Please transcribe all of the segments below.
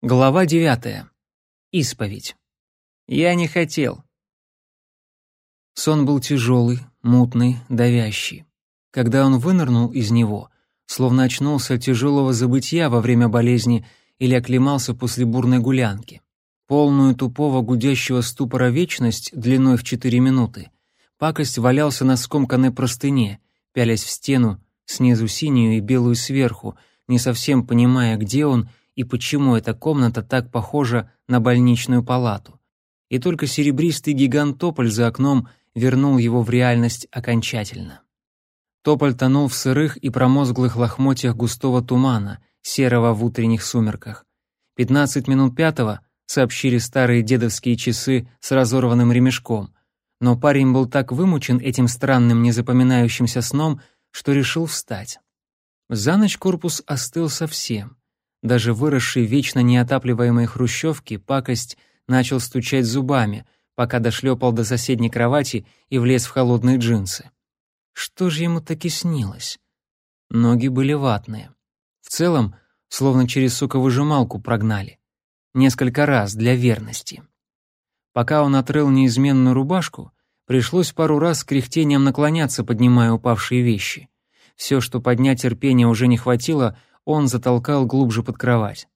Глава девятая. Исповедь. Я не хотел. Сон был тяжелый, мутный, давящий. Когда он вынырнул из него, словно очнулся от тяжелого забытья во время болезни или оклемался после бурной гулянки. Полную тупого гудящего ступора вечность длиной в четыре минуты, пакость валялся на скомканной простыне, пялясь в стену, снизу синюю и белую сверху, не совсем понимая, где он и почему эта комната так похожа на больничную палату. И только серебристый гигант Тополь за окном вернул его в реальность окончательно. Тополь тонул в сырых и промозглых лохмотьях густого тумана, серого в утренних сумерках. Пятнадцать минут пятого сообщили старые дедовские часы с разорванным ремешком, но парень был так вымучен этим странным незапоминающимся сном, что решил встать. За ночь корпус остыл совсем. Даже выросший вечно неотапливаемой хрущевке пакость начал стучать зубами, пока дошлепал до соседней кровати и влез в холодные джинсы. Что же ему таки снилось? Ноги были ватные. В целом, словно через соковыжималку прогнали. Несколько раз для верности. Пока он отрыл неизменную рубашку, пришлось пару раз с кряхтением наклоняться, поднимая упавшие вещи. Все, что поднять терпения уже не хватило, он затолкал глубже под кровать.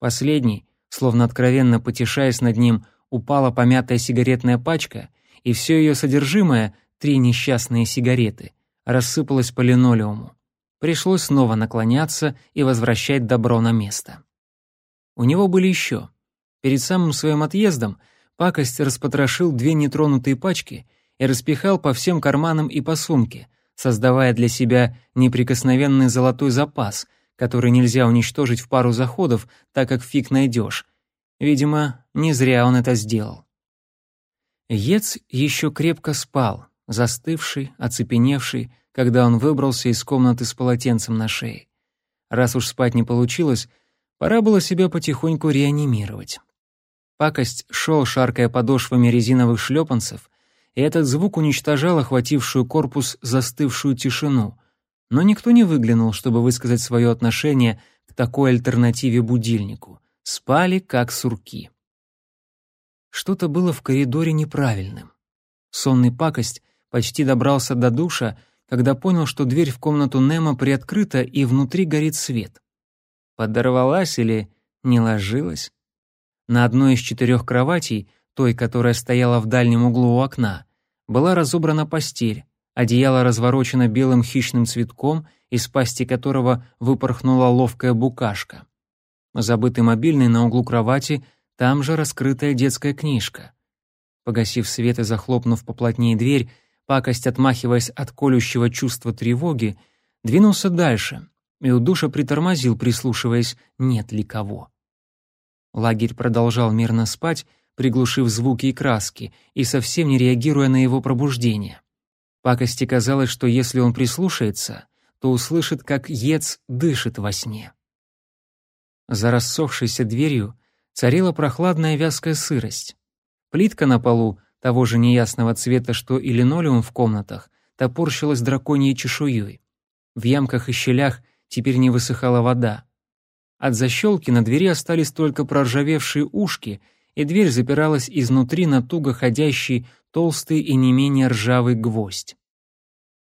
Последний, словно откровенно потешаясь над ним, упала помятая сигаретная пачка, и все ее содержимое, три несчастные сигареты, рассыпалось по линолеуму. Пришлось снова наклоняться и возвращать добро на место. У него были еще. Перед самым своим отъездом пакость распотрошил две нетронутые пачки и распихал по всем карманам и по сумке, создавая для себя неприкосновенный золотой запас — который нельзя уничтожить в пару заходов, так как фиг найдешь. Видимо, не зря он это сделал. Ец еще крепко спал, застывший, оцепеневший, когда он выбрался из комнаты с полотенцем на шее. Раз уж спать не получилось, пора было себя потихоньку реанимировать. Пакость шел, шаркая подошвами резиновых шлепанцев, и этот звук уничтожал охватившую корпус застывшую тишину — но никто не выглянул, чтобы высказать свое отношение к такой альтернативе будильнику. Спали как сурки. Что-то было в коридоре неправильным. Сонный пакость почти добрался до душа, когда понял, что дверь в комнату Немо приоткрыта и внутри горит свет. Подорвалась или не ложилась? На одной из четырех кроватей, той, которая стояла в дальнем углу у окна, была разобрана постель, Одеяло разворочено белым хищным цветком, из пасти которого выпорхнула ловкая букашка. Забытый мобильный на углу кровати, там же раскрытая детская книжка. Погасив свет и захлопнув поплотнее дверь, пакость, отмахиваясь от колющего чувства тревоги, двинулся дальше и у душа притормозил, прислушиваясь, нет ли кого. Лагерь продолжал мирно спать, приглушив звуки и краски, и совсем не реагируя на его пробуждение. Пакости казалось, что если он прислушается, то услышит, как Ец дышит во сне. За рассохшейся дверью царила прохладная вязкая сырость. Плитка на полу, того же неясного цвета, что и линолеум в комнатах, топорщилась драконьей чешуей. В ямках и щелях теперь не высыхала вода. От защелки на двери остались только проржавевшие ушки, и дверь запиралась изнутри на туго ходящий толстый и не менее ржавый гвоздь.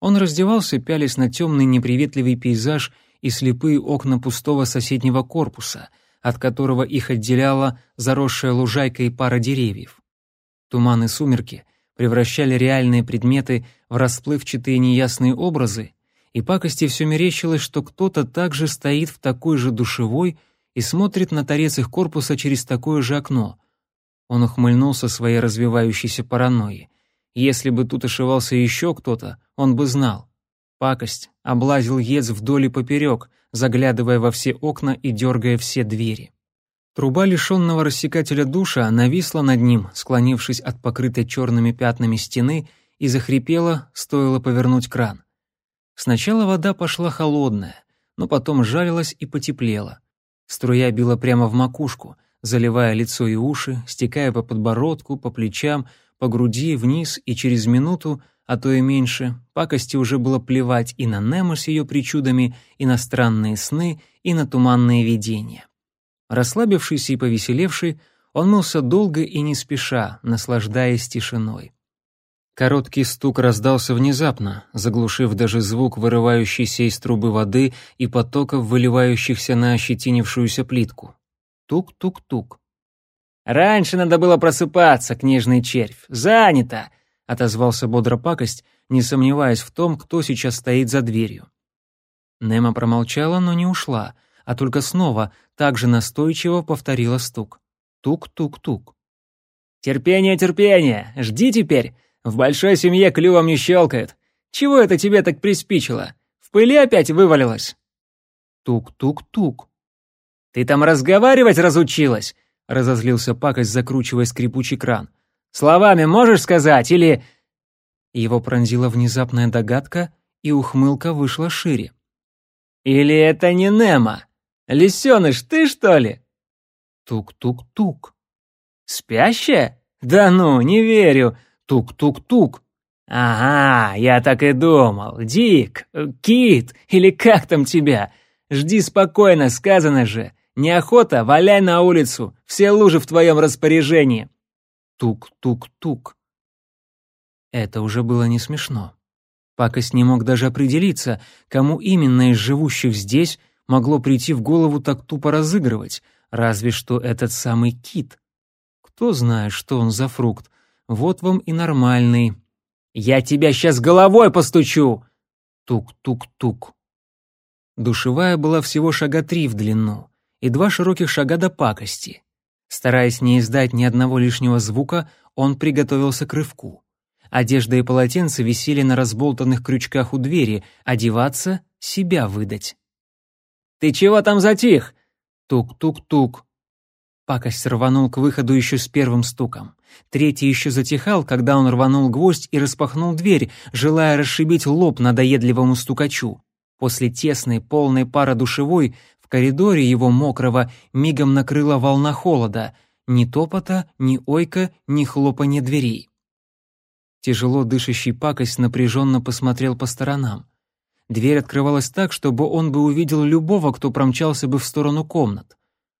Он раздевался, пялись на темный неприветливый пейзаж и слепые окна пустого соседнего корпуса, от которого их отделяла заросшая лужайка и пара деревьев. Туман и сумерки превращали реальные предметы в расплывчатые неясные образы, и пакости все мерещилось, что кто-то также стоит в такой же душевой и смотрит на торец их корпуса через такое же окно, он ухмыльнулся своей развивающейся паранойи. Если бы тут ошивался еще кто-то, он бы знал. Пакость облазил Ец вдоль и поперек, заглядывая во все окна и дергая все двери. Труба лишенного рассекателя душа нависла над ним, склонившись от покрытой черными пятнами стены, и захрипела, стоило повернуть кран. Сначала вода пошла холодная, но потом жалилась и потеплела. Струя била прямо в макушку — заливая лицо и уши, стекая по подбородку, по плечам, по груди, вниз, и через минуту, а то и меньше, пакости уже было плевать и на Немо с ее причудами, и на странные сны, и на туманные видения. Расслабившийся и повеселевший, он мылся долго и не спеша, наслаждаясь тишиной. Короткий стук раздался внезапно, заглушив даже звук вырывающейся из трубы воды и потоков, выливающихся на ощетинившуюся плитку. Тук-тук-тук. «Раньше надо было просыпаться, книжный червь. Занято!» — отозвался бодро пакость, не сомневаясь в том, кто сейчас стоит за дверью. Немо промолчала, но не ушла, а только снова, так же настойчиво повторила стук. Тук-тук-тук. «Терпение, терпение! Жди теперь! В большой семье клювом не щелкает! Чего это тебе так приспичило? В пыли опять вывалилось?» Тук-тук-тук. «Ты там разговаривать разучилась?» — разозлился пакость, закручивая скрипучий кран. «Словами можешь сказать или...» Его пронзила внезапная догадка, и ухмылка вышла шире. «Или это не Немо? Лисёныш, ты что ли?» Тук-тук-тук. «Спящая? Да ну, не верю. Тук-тук-тук». «Ага, я так и думал. Дик, Кит, или как там тебя? Жди спокойно, сказано же. Неохота, валяй на улицу, все лужи в твоем распоряжении». Тук-тук-тук. Это уже было не смешно. Пакость не мог даже определиться, кому именно из живущих здесь могло прийти в голову так тупо разыгрывать, разве что этот самый кит. Кто знает, что он за фрукт. Вот вам и нормальный. «Я тебя сейчас головой постучу!» Тук-тук-тук. Душевая была всего шага три в длину и два широких шага до пакости. Стараясь не издать ни одного лишнего звука, он приготовился к рывку. Одежда и полотенце висели на разболтанных крючках у двери, одеваться — себя выдать. «Ты чего там затих?» Тук-тук-тук. Пакость рванул к выходу еще с первым стуком. Третий еще затихал, когда он рванул гвоздь и распахнул дверь, желая расшибить лоб надоедливому стукачу. После тесной, полной пара душевой коридоре его мокрого мигом накрыла волна холода, ни топота, ни ойка, ни хлопанья дверей. Тяжело дышащий пакость напряженно посмотрел по сторонам. Дверь открывалась так, чтобы он бы увидел любого, кто промчался бы в сторону комнат.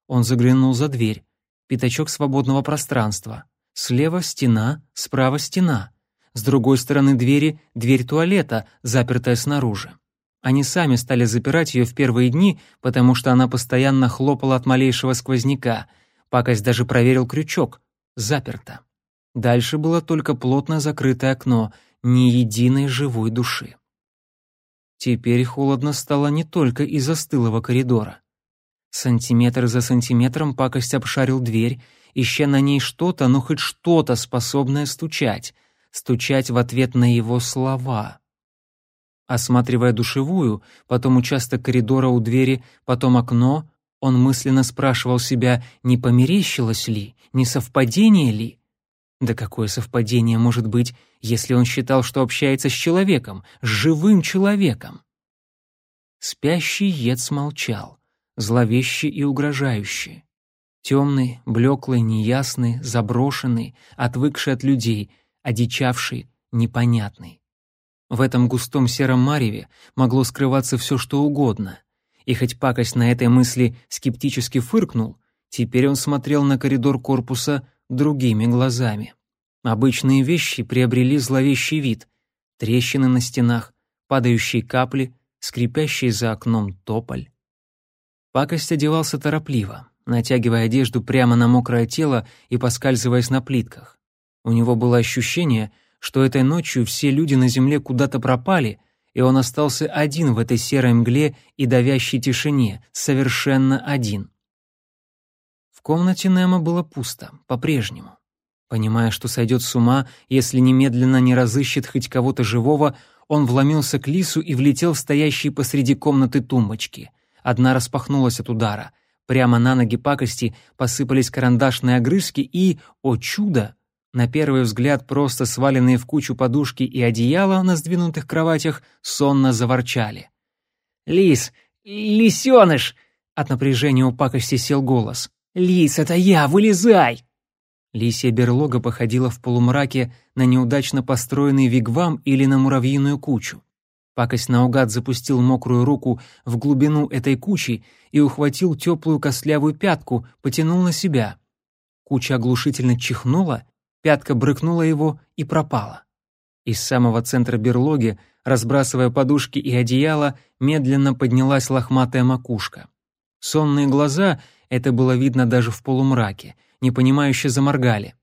Он заглянул за дверь. Пятачок свободного пространства. Слева стена, справа стена. С другой стороны двери дверь туалета, запертая снаружи. Они сами стали запирать ее в первые дни, потому что она постоянно хлопала от малейшего сквозняка. Пакость даже проверил крючок. Заперто. Дальше было только плотно закрытое окно, ни единой живой души. Теперь холодно стало не только из-за стылого коридора. Сантиметр за сантиметром пакость обшарил дверь, ища на ней что-то, но хоть что-то, способное стучать, стучать в ответ на его слова. Осматривая душевую, потом участок коридора у двери, потом окно, он мысленно спрашивал себя, не померещилось ли, не совпадение ли. Да какое совпадение может быть, если он считал, что общается с человеком, с живым человеком? Спящий ед молчал, зловеще и угрожающе. Темный, блеклый, неясный, заброшенный, отвыкший от людей, одичавший, непонятный. В этом густом сером мареве могло скрываться все, что угодно. И хоть пакость на этой мысли скептически фыркнул, теперь он смотрел на коридор корпуса другими глазами. Обычные вещи приобрели зловещий вид. Трещины на стенах, падающие капли, скрипящий за окном тополь. Пакость одевался торопливо, натягивая одежду прямо на мокрое тело и поскальзываясь на плитках. У него было ощущение, что этой ночью все люди на земле куда-то пропали, и он остался один в этой серой мгле и давящей тишине, совершенно один. В комнате Немо было пусто, по-прежнему. Понимая, что сойдет с ума, если немедленно не разыщет хоть кого-то живого, он вломился к лису и влетел в стоящие посреди комнаты тумбочки. Одна распахнулась от удара. Прямо на ноги пакости посыпались карандашные огрызки и, о чудо, на первый взгляд просто сваленные в кучу подушки и одеяла на сдвинутых кроватях сонно заворчали. «Лис! Лисёныш!» От напряжения у пакости сел голос. «Лис, это я! Вылезай!» Лисья берлога походила в полумраке на неудачно построенный вигвам или на муравьиную кучу. Пакость наугад запустил мокрую руку в глубину этой кучи и ухватил теплую костлявую пятку, потянул на себя. Куча оглушительно чихнула, пятка брыкнула его и пропала. Из самого центра берлоги, разбрасывая подушки и одеяло, медленно поднялась лохматая макушка. Сонные глаза, это было видно даже в полумраке, непонимающе заморгали.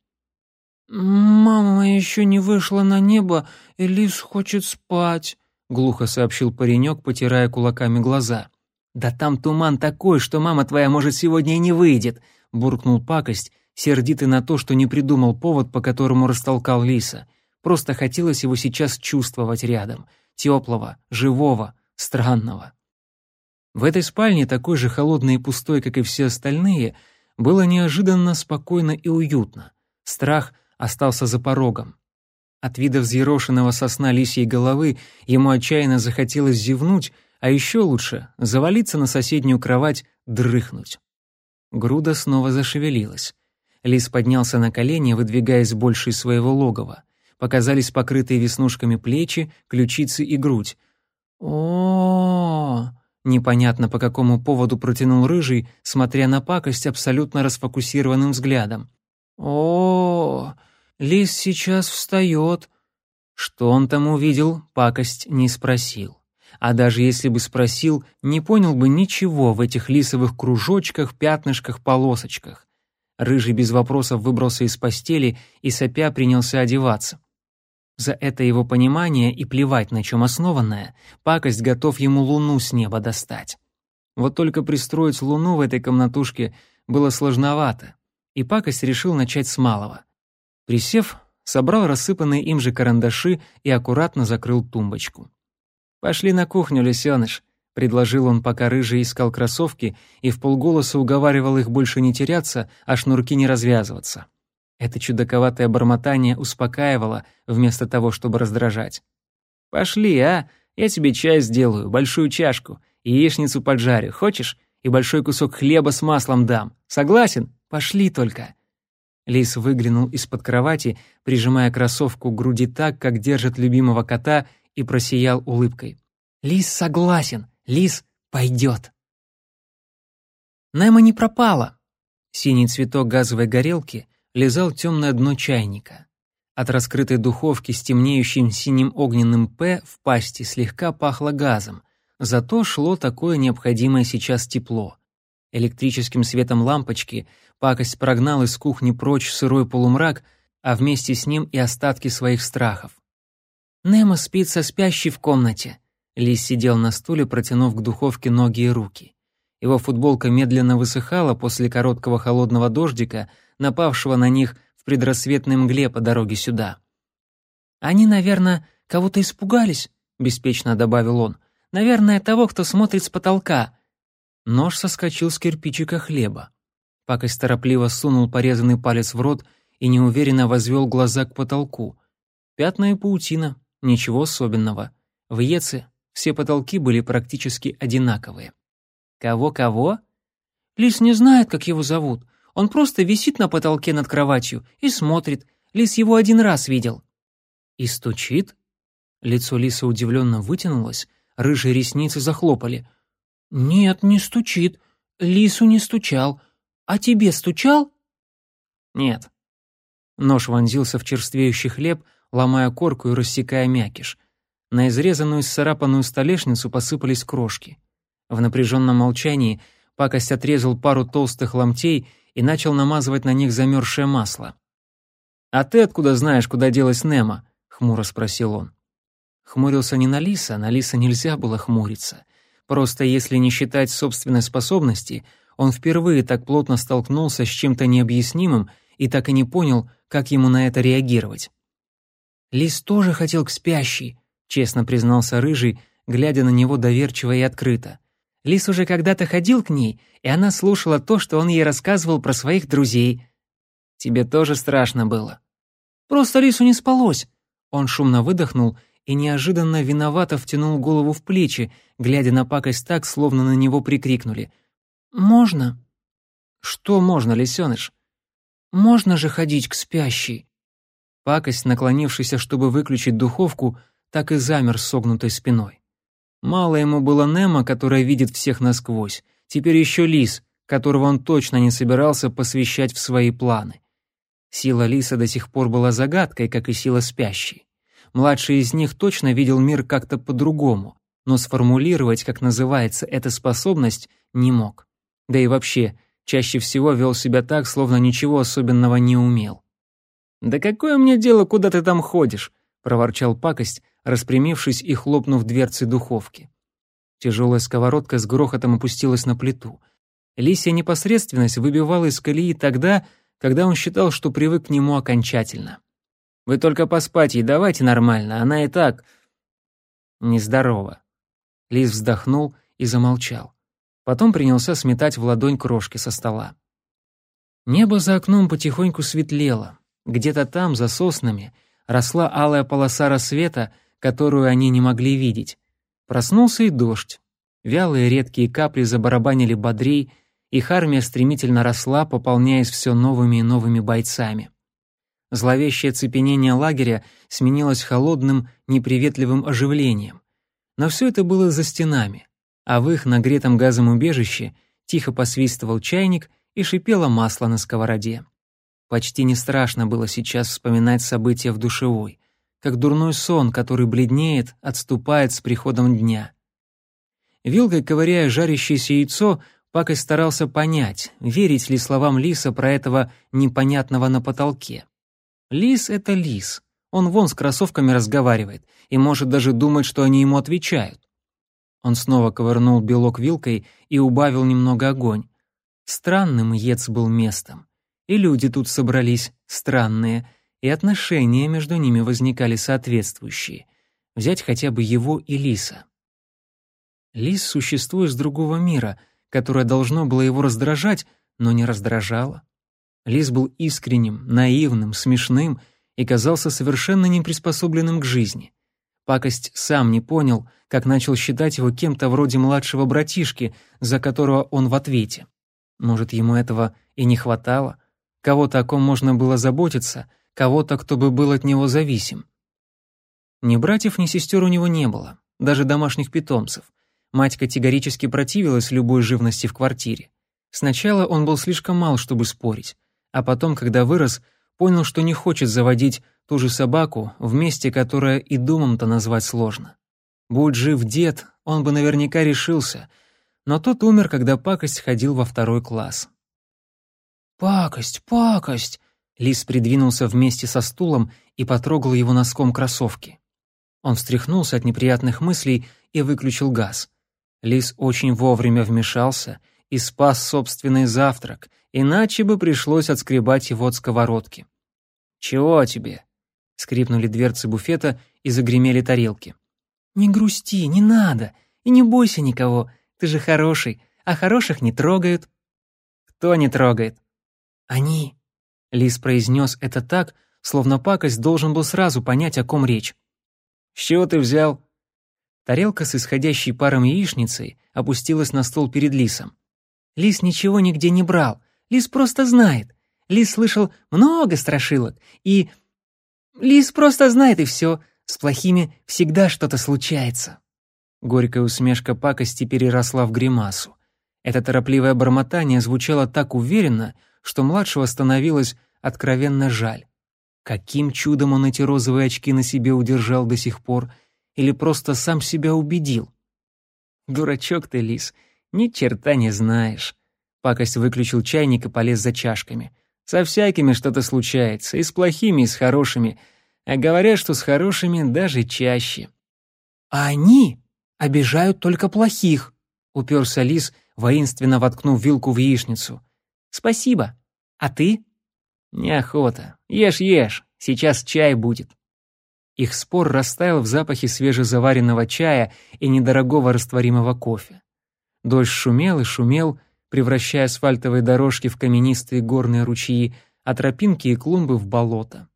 «Мама еще не вышла на небо, и Лис хочет спать», — глухо сообщил паренек, потирая кулаками глаза. «Да там туман такой, что мама твоя, может, сегодня и не выйдет», — буркнул пакость, сердитый на то, что не придумал повод, по которому растолкал Лиса. Просто хотелось его сейчас чувствовать рядом. Теплого, живого, странного. В этой спальне, такой же холодной и пустой, как и все остальные, было неожиданно спокойно и уютно. Страх остался за порогом. От вида взъерошенного сосна лисьей головы ему отчаянно захотелось зевнуть, а еще лучше — завалиться на соседнюю кровать, дрыхнуть. Груда снова зашевелилась. Лис поднялся на колени, выдвигаясь больше из своего логова. Показались покрытые веснушками плечи, ключицы и грудь. о Непонятно по какому поводу протянул рыжий, смотря на пакость абсолютно расфокусированным взглядом. о Лис сейчас встает. Что он там увидел, пакость не спросил. А даже если бы спросил, не понял бы ничего в этих лисовых кружочках, пятнышках, полосочках. Рыжий без вопросов выбрался из постели и сопя принялся одеваться. За это его понимание и плевать на чем основанное, пакость готов ему луну с неба достать. Вот только пристроить луну в этой комнатушке было сложновато, и пакость решил начать с малого. Присев, собрал рассыпанные им же карандаши и аккуратно закрыл тумбочку. «Пошли на кухню, лисёныш», — предложил он, пока рыжий искал кроссовки и в полголоса уговаривал их больше не теряться, а шнурки не развязываться. Это чудаковатое бормотание успокаивало, вместо того, чтобы раздражать. «Пошли, а? Я тебе чай сделаю, большую чашку, яичницу поджарю, хочешь? И большой кусок хлеба с маслом дам. Согласен? Пошли только!» Лис выглянул из-под кровати, прижимая кроссовку к груди так, как держит любимого кота, и просиял улыбкой. «Лис согласен! Лис пойдет!» Немо не пропала. Синий цветок газовой горелки лизал темное дно чайника. От раскрытой духовки с темнеющим синим огненным «П» в пасти слегка пахло газом, зато шло такое необходимое сейчас тепло. Электрическим светом лампочки пакость прогнал из кухни прочь сырой полумрак, а вместе с ним и остатки своих страхов. «Немо спит со спящей в комнате». Лис сидел на стуле, протянув к духовке ноги и руки. Его футболка медленно высыхала после короткого холодного дождика, напавшего на них в предрассветной мгле по дороге сюда. «Они, наверное, кого-то испугались», — беспечно добавил он. «Наверное, того, кто смотрит с потолка. Нож соскочил с кирпичика хлеба. Пакость торопливо сунул порезанный палец в рот и неуверенно возвел глаза к потолку. Пятна и паутина, ничего особенного. В Еце все потолки были практически одинаковые. Кого-кого? Лис не знает, как его зовут. Он просто висит на потолке над кроватью и смотрит. Лис его один раз видел. И стучит? Лицо Лиса удивленно вытянулось, рыжие ресницы захлопали — «Нет, не стучит. Лису не стучал. А тебе стучал?» «Нет». Нож вонзился в черствеющий хлеб, ломая корку и рассекая мякиш. На изрезанную сцарапанную столешницу посыпались крошки. В напряженном молчании пакость отрезал пару толстых ломтей и начал намазывать на них замерзшее масло. «А ты откуда знаешь, куда делась Немо?» — хмуро спросил он. Хмурился не на Лиса, на Лиса нельзя было хмуриться. Просто если не считать собственной способности, он впервые так плотно столкнулся с чем-то необъяснимым и так и не понял, как ему на это реагировать. «Лис тоже хотел к спящей», — честно признался Рыжий, глядя на него доверчиво и открыто. «Лис уже когда-то ходил к ней, и она слушала то, что он ей рассказывал про своих друзей. Тебе тоже страшно было?» «Просто Лису не спалось». Он шумно выдохнул и неожиданно виновато втянул голову в плечи, глядя на пакость так, словно на него прикрикнули. «Можно?» «Что можно, лисёныш?» «Можно же ходить к спящей?» Пакость, наклонившийся, чтобы выключить духовку, так и замер с согнутой спиной. Мало ему было Немо, которая видит всех насквозь, теперь еще Лис, которого он точно не собирался посвящать в свои планы. Сила Лиса до сих пор была загадкой, как и сила спящей. Младший из них точно видел мир как-то по-другому, но сформулировать, как называется эта способность, не мог. Да и вообще, чаще всего вел себя так, словно ничего особенного не умел. «Да какое мне дело, куда ты там ходишь?» — проворчал пакость, распрямившись и хлопнув дверцы духовки. Тяжелая сковородка с грохотом опустилась на плиту. Лисия непосредственность выбивала из колеи тогда, когда он считал, что привык к нему окончательно. «Вы только поспать ей давайте нормально, она и так...» «Нездорова». Лис вздохнул и замолчал. Потом принялся сметать в ладонь крошки со стола. Небо за окном потихоньку светлело. Где-то там, за соснами, росла алая полоса рассвета, которую они не могли видеть. Проснулся и дождь. Вялые редкие капли забарабанили бодрей, их армия стремительно росла, пополняясь все новыми и новыми бойцами. Зловещее цепенение лагеря сменилось холодным, неприветливым оживлением. Но все это было за стенами, а в их нагретом газом убежище тихо посвистывал чайник и шипело масло на сковороде. Почти не страшно было сейчас вспоминать события в душевой, как дурной сон, который бледнеет, отступает с приходом дня. Вилкой ковыряя жарящееся яйцо, Пакость старался понять, верить ли словам Лиса про этого непонятного на потолке. Лис — это лис. Он вон с кроссовками разговаривает и может даже думать, что они ему отвечают. Он снова ковырнул белок вилкой и убавил немного огонь. Странным Ец был местом. И люди тут собрались странные, и отношения между ними возникали соответствующие. Взять хотя бы его и Лиса. Лис — существо из другого мира — которое должно было его раздражать, но не раздражало. Лис был искренним, наивным, смешным и казался совершенно неприспособленным к жизни. Пакость сам не понял, как начал считать его кем-то вроде младшего братишки, за которого он в ответе. Может, ему этого и не хватало? Кого-то, о ком можно было заботиться, кого-то, кто бы был от него зависим. Ни братьев, ни сестер у него не было, даже домашних питомцев. Мать категорически противилась любой живности в квартире. Сначала он был слишком мал, чтобы спорить, а потом, когда вырос, понял, что не хочет заводить ту же собаку в месте, которое и домом-то назвать сложно. Будь жив дед, он бы наверняка решился, но тот умер, когда пакость ходил во второй класс. «Пакость, пакость!» Лис придвинулся вместе со стулом и потрогал его носком кроссовки. Он встряхнулся от неприятных мыслей и выключил газ. Лис очень вовремя вмешался и спас собственный завтрак, иначе бы пришлось отскребать его от сковородки. «Чего тебе?» — скрипнули дверцы буфета и загремели тарелки. «Не грусти, не надо, и не бойся никого, ты же хороший, а хороших не трогают». «Кто не трогает?» «Они». Лис произнес это так, словно пакость должен был сразу понять, о ком речь. «С чего ты взял?» Тарелка с исходящей паром яичницей опустилась на стол перед Лисом. Лис ничего нигде не брал. Лис просто знает. Лис слышал много страшилок. И... Лис просто знает, и все. С плохими всегда что-то случается. Горькая усмешка пакости переросла в гримасу. Это торопливое бормотание звучало так уверенно, что младшего становилось откровенно жаль. Каким чудом он эти розовые очки на себе удержал до сих пор — или просто сам себя убедил? Дурачок ты, Лис, ни черта не знаешь. Пакость выключил чайник и полез за чашками. Со всякими что-то случается, и с плохими, и с хорошими. А говорят, что с хорошими даже чаще. А они обижают только плохих, уперся Лис, воинственно воткнув вилку в яичницу. Спасибо. А ты? Неохота. Ешь, ешь. Сейчас чай будет. Их спор растаял в запахе свежезаваренного чая и недорогого растворимого кофе. Дождь шумел и шумел, превращая асфальтовые дорожки в каменистые горные ручьи, а тропинки и клумбы в болото.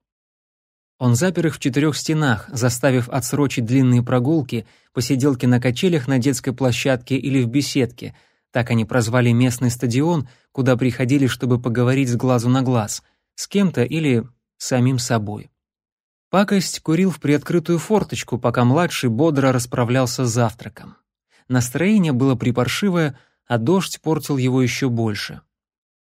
Он запер их в четырех стенах, заставив отсрочить длинные прогулки, посиделки на качелях на детской площадке или в беседке, так они прозвали местный стадион, куда приходили, чтобы поговорить с глазу на глаз, с кем-то или самим собой. Пакость курил в приоткрытую форточку, пока младший бодро расправлялся с завтраком. Настроение было припаршивое, а дождь портил его еще больше.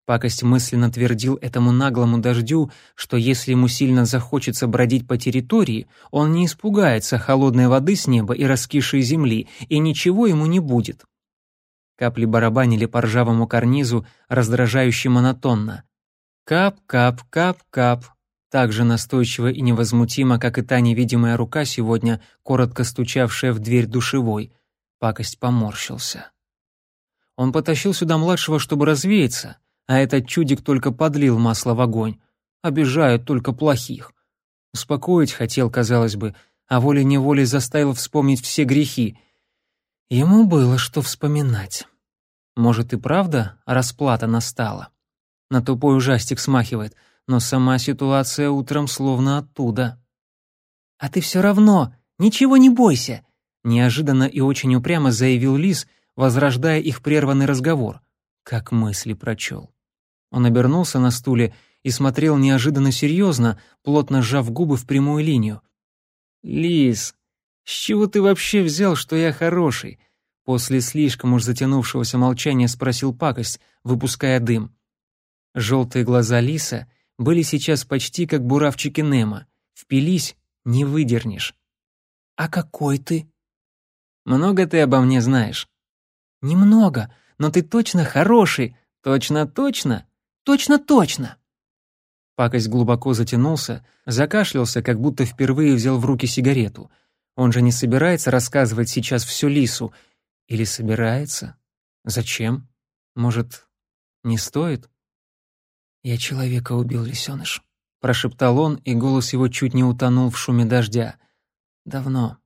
Пакость мысленно твердил этому наглому дождю, что если ему сильно захочется бродить по территории, он не испугается холодной воды с неба и раскисшей земли, и ничего ему не будет. Капли барабанили по ржавому карнизу, раздражающе монотонно. Кап, кап, кап, кап, так же настойчиво и невозмутимо, как и та невидимая рука сегодня, коротко стучавшая в дверь душевой. Пакость поморщился. Он потащил сюда младшего, чтобы развеяться, а этот чудик только подлил масло в огонь. Обижают только плохих. Успокоить хотел, казалось бы, а волей-неволей заставил вспомнить все грехи. Ему было что вспоминать. Может и правда расплата настала? На тупой ужастик смахивает — но сама ситуация утром словно оттуда. «А ты все равно, ничего не бойся», — неожиданно и очень упрямо заявил Лис, возрождая их прерванный разговор. Как мысли прочел. Он обернулся на стуле и смотрел неожиданно серьезно, плотно сжав губы в прямую линию. «Лис, с чего ты вообще взял, что я хороший?» После слишком уж затянувшегося молчания спросил пакость, выпуская дым. Желтые глаза Лиса были сейчас почти как буравчики Немо. Впились — не выдернешь. «А какой ты?» «Много ты обо мне знаешь?» «Немного, но ты точно хороший. Точно-точно? Точно-точно!» Пакость глубоко затянулся, закашлялся, как будто впервые взял в руки сигарету. Он же не собирается рассказывать сейчас все Лису. Или собирается? Зачем? Может, не стоит? «Я человека убил, лисёныш», — прошептал он, и голос его чуть не утонул в шуме дождя. «Давно,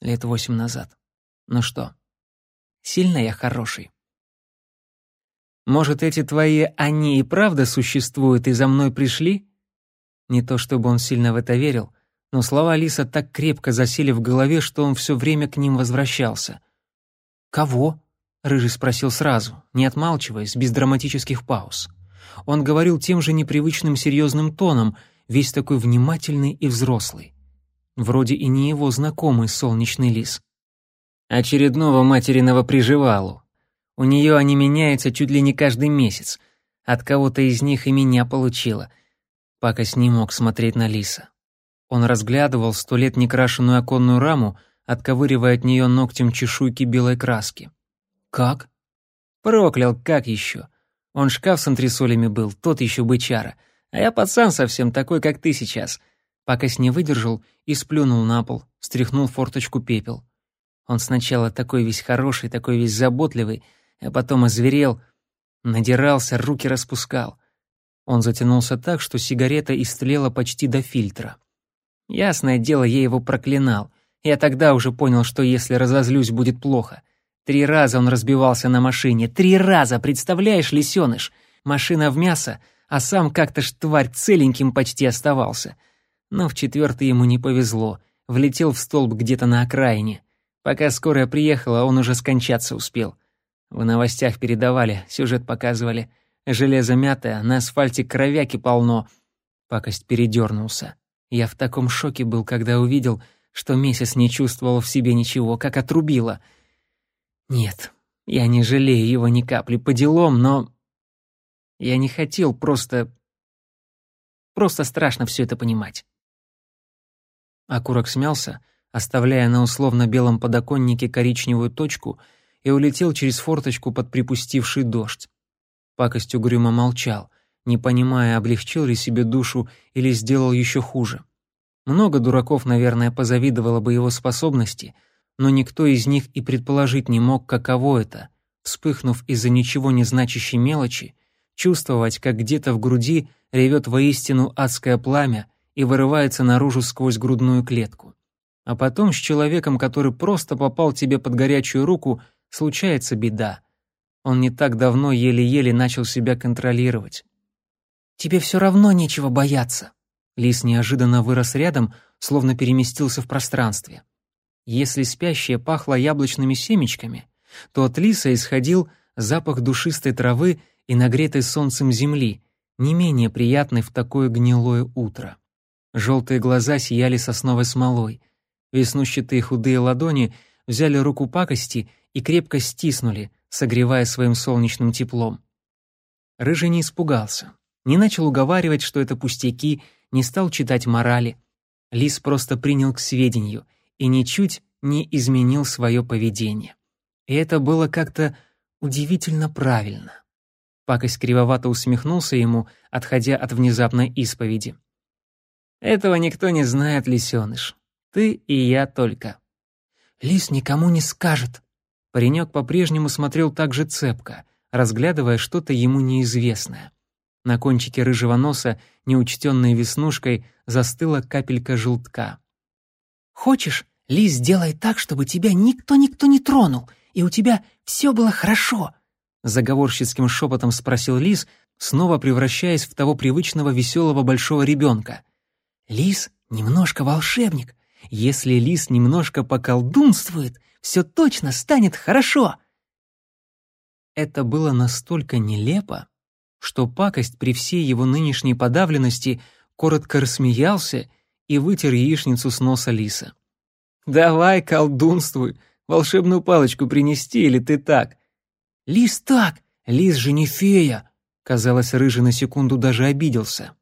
лет восемь назад. Ну что, сильно я хороший?» «Может, эти твои «они» и правда существуют и за мной пришли?» Не то чтобы он сильно в это верил, но слова Лиса так крепко засели в голове, что он все время к ним возвращался. «Кого?» — Рыжий спросил сразу, не отмалчиваясь, без драматических пауз. Он говорил тем же непривычным серьезным тоном, весь такой внимательный и взрослый. Вроде и не его знакомый солнечный лис. Очередного материного приживалу. У нее они меняются чуть ли не каждый месяц. От кого-то из них и меня получила. Пакость не мог смотреть на лиса. Он разглядывал сто лет некрашенную оконную раму, отковыривая от нее ногтем чешуйки белой краски. «Как?» «Проклял, как еще?» Он шкаф с антресолями был, тот еще бычара. А я пацан совсем такой, как ты сейчас. Пакость не выдержал и сплюнул на пол, стряхнул форточку пепел. Он сначала такой весь хороший, такой весь заботливый, а потом озверел, надирался, руки распускал. Он затянулся так, что сигарета истлела почти до фильтра. Ясное дело, я его проклинал. Я тогда уже понял, что если разозлюсь, будет плохо. Три раза он разбивался на машине. Три раза, представляешь, лисёныш? Машина в мясо, а сам как-то ж тварь целеньким почти оставался. Но в четвертый ему не повезло. Влетел в столб где-то на окраине. Пока скорая приехала, он уже скончаться успел. В новостях передавали, сюжет показывали. Железо мятое, на асфальте кровяки полно. Пакость передернулся. Я в таком шоке был, когда увидел, что месяц не чувствовал в себе ничего, как отрубило — нет, я не жалею его ни капли по делам, но... Я не хотел, просто... Просто страшно все это понимать. Окурок смялся, оставляя на условно-белом подоконнике коричневую точку, и улетел через форточку под припустивший дождь. Пакость угрюмо молчал, не понимая, облегчил ли себе душу или сделал еще хуже. Много дураков, наверное, позавидовало бы его способности — но никто из них и предположить не мог, каково это, вспыхнув из-за ничего не значащей мелочи, чувствовать, как где-то в груди ревет воистину адское пламя и вырывается наружу сквозь грудную клетку. А потом с человеком, который просто попал тебе под горячую руку, случается беда. Он не так давно еле-еле начал себя контролировать. «Тебе все равно нечего бояться». Лис неожиданно вырос рядом, словно переместился в пространстве. Если спящее пахло яблочными семечками, то от лиса исходил запах душистой травы и нагретой солнцем земли, не менее приятный в такое гнилое утро. Желтые глаза сияли сосновой смолой. Веснущатые худые ладони взяли руку пакости и крепко стиснули, согревая своим солнечным теплом. Рыжий не испугался, не начал уговаривать, что это пустяки, не стал читать морали. Лис просто принял к сведению и ничуть не изменил свое поведение. И это было как-то удивительно правильно. Пакость кривовато усмехнулся ему, отходя от внезапной исповеди. «Этого никто не знает, лисёныш. Ты и я только». «Лис никому не скажет». Паренек по-прежнему смотрел так же цепко, разглядывая что-то ему неизвестное. На кончике рыжего носа, неучтенной веснушкой, застыла капелька желтка. «Хочешь, Лис, сделай так, чтобы тебя никто-никто не тронул, и у тебя все было хорошо», заговорщицким шепотом спросил Лис, снова превращаясь в того привычного веселого большого ребенка. Лис немножко волшебник. Если лис немножко поколдунствует, все точно станет хорошо. Это было настолько нелепо, что пакость при всей его нынешней подавленности коротко рассмеялся и вытер яичницу с носа лиса. «Давай, колдунствуй, волшебную палочку принести или ты так?» «Лис так, лис же не фея!» Казалось, Рыжий на секунду даже обиделся.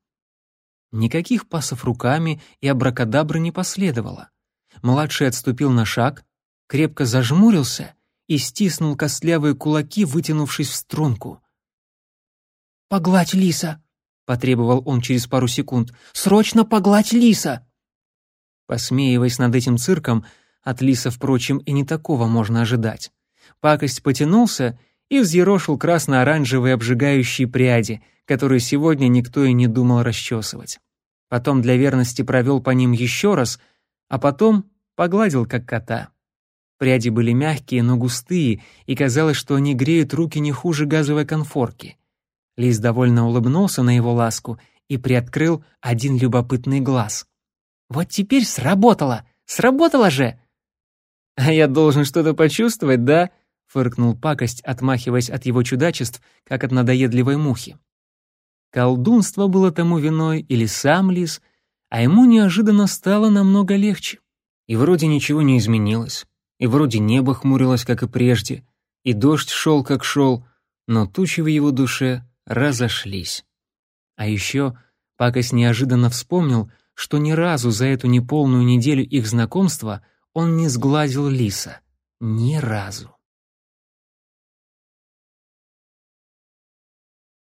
Никаких пасов руками и абракадабры не последовало. Младший отступил на шаг, крепко зажмурился и стиснул костлявые кулаки, вытянувшись в струнку. «Погладь лиса!» — потребовал он через пару секунд. «Срочно погладь лиса!» Посмеиваясь над этим цирком, от лиса, впрочем, и не такого можно ожидать. Пакость потянулся и взъерошил красно-оранжевые обжигающие пряди — которые сегодня никто и не думал расчесывать. Потом для верности провел по ним еще раз, а потом погладил как кота. Пряди были мягкие, но густые, и казалось, что они греют руки не хуже газовой конфорки. Лис довольно улыбнулся на его ласку и приоткрыл один любопытный глаз. «Вот теперь сработало! Сработало же!» «А я должен что-то почувствовать, да?» — фыркнул пакость, отмахиваясь от его чудачеств, как от надоедливой мухи. Колдунство было тому виной или сам лис, а ему неожиданно стало намного легче. И вроде ничего не изменилось, и вроде небо хмурилось, как и прежде, и дождь шел, как шел, но тучи в его душе разошлись. А еще Пакость неожиданно вспомнил, что ни разу за эту неполную неделю их знакомства он не сглазил лиса. Ни разу.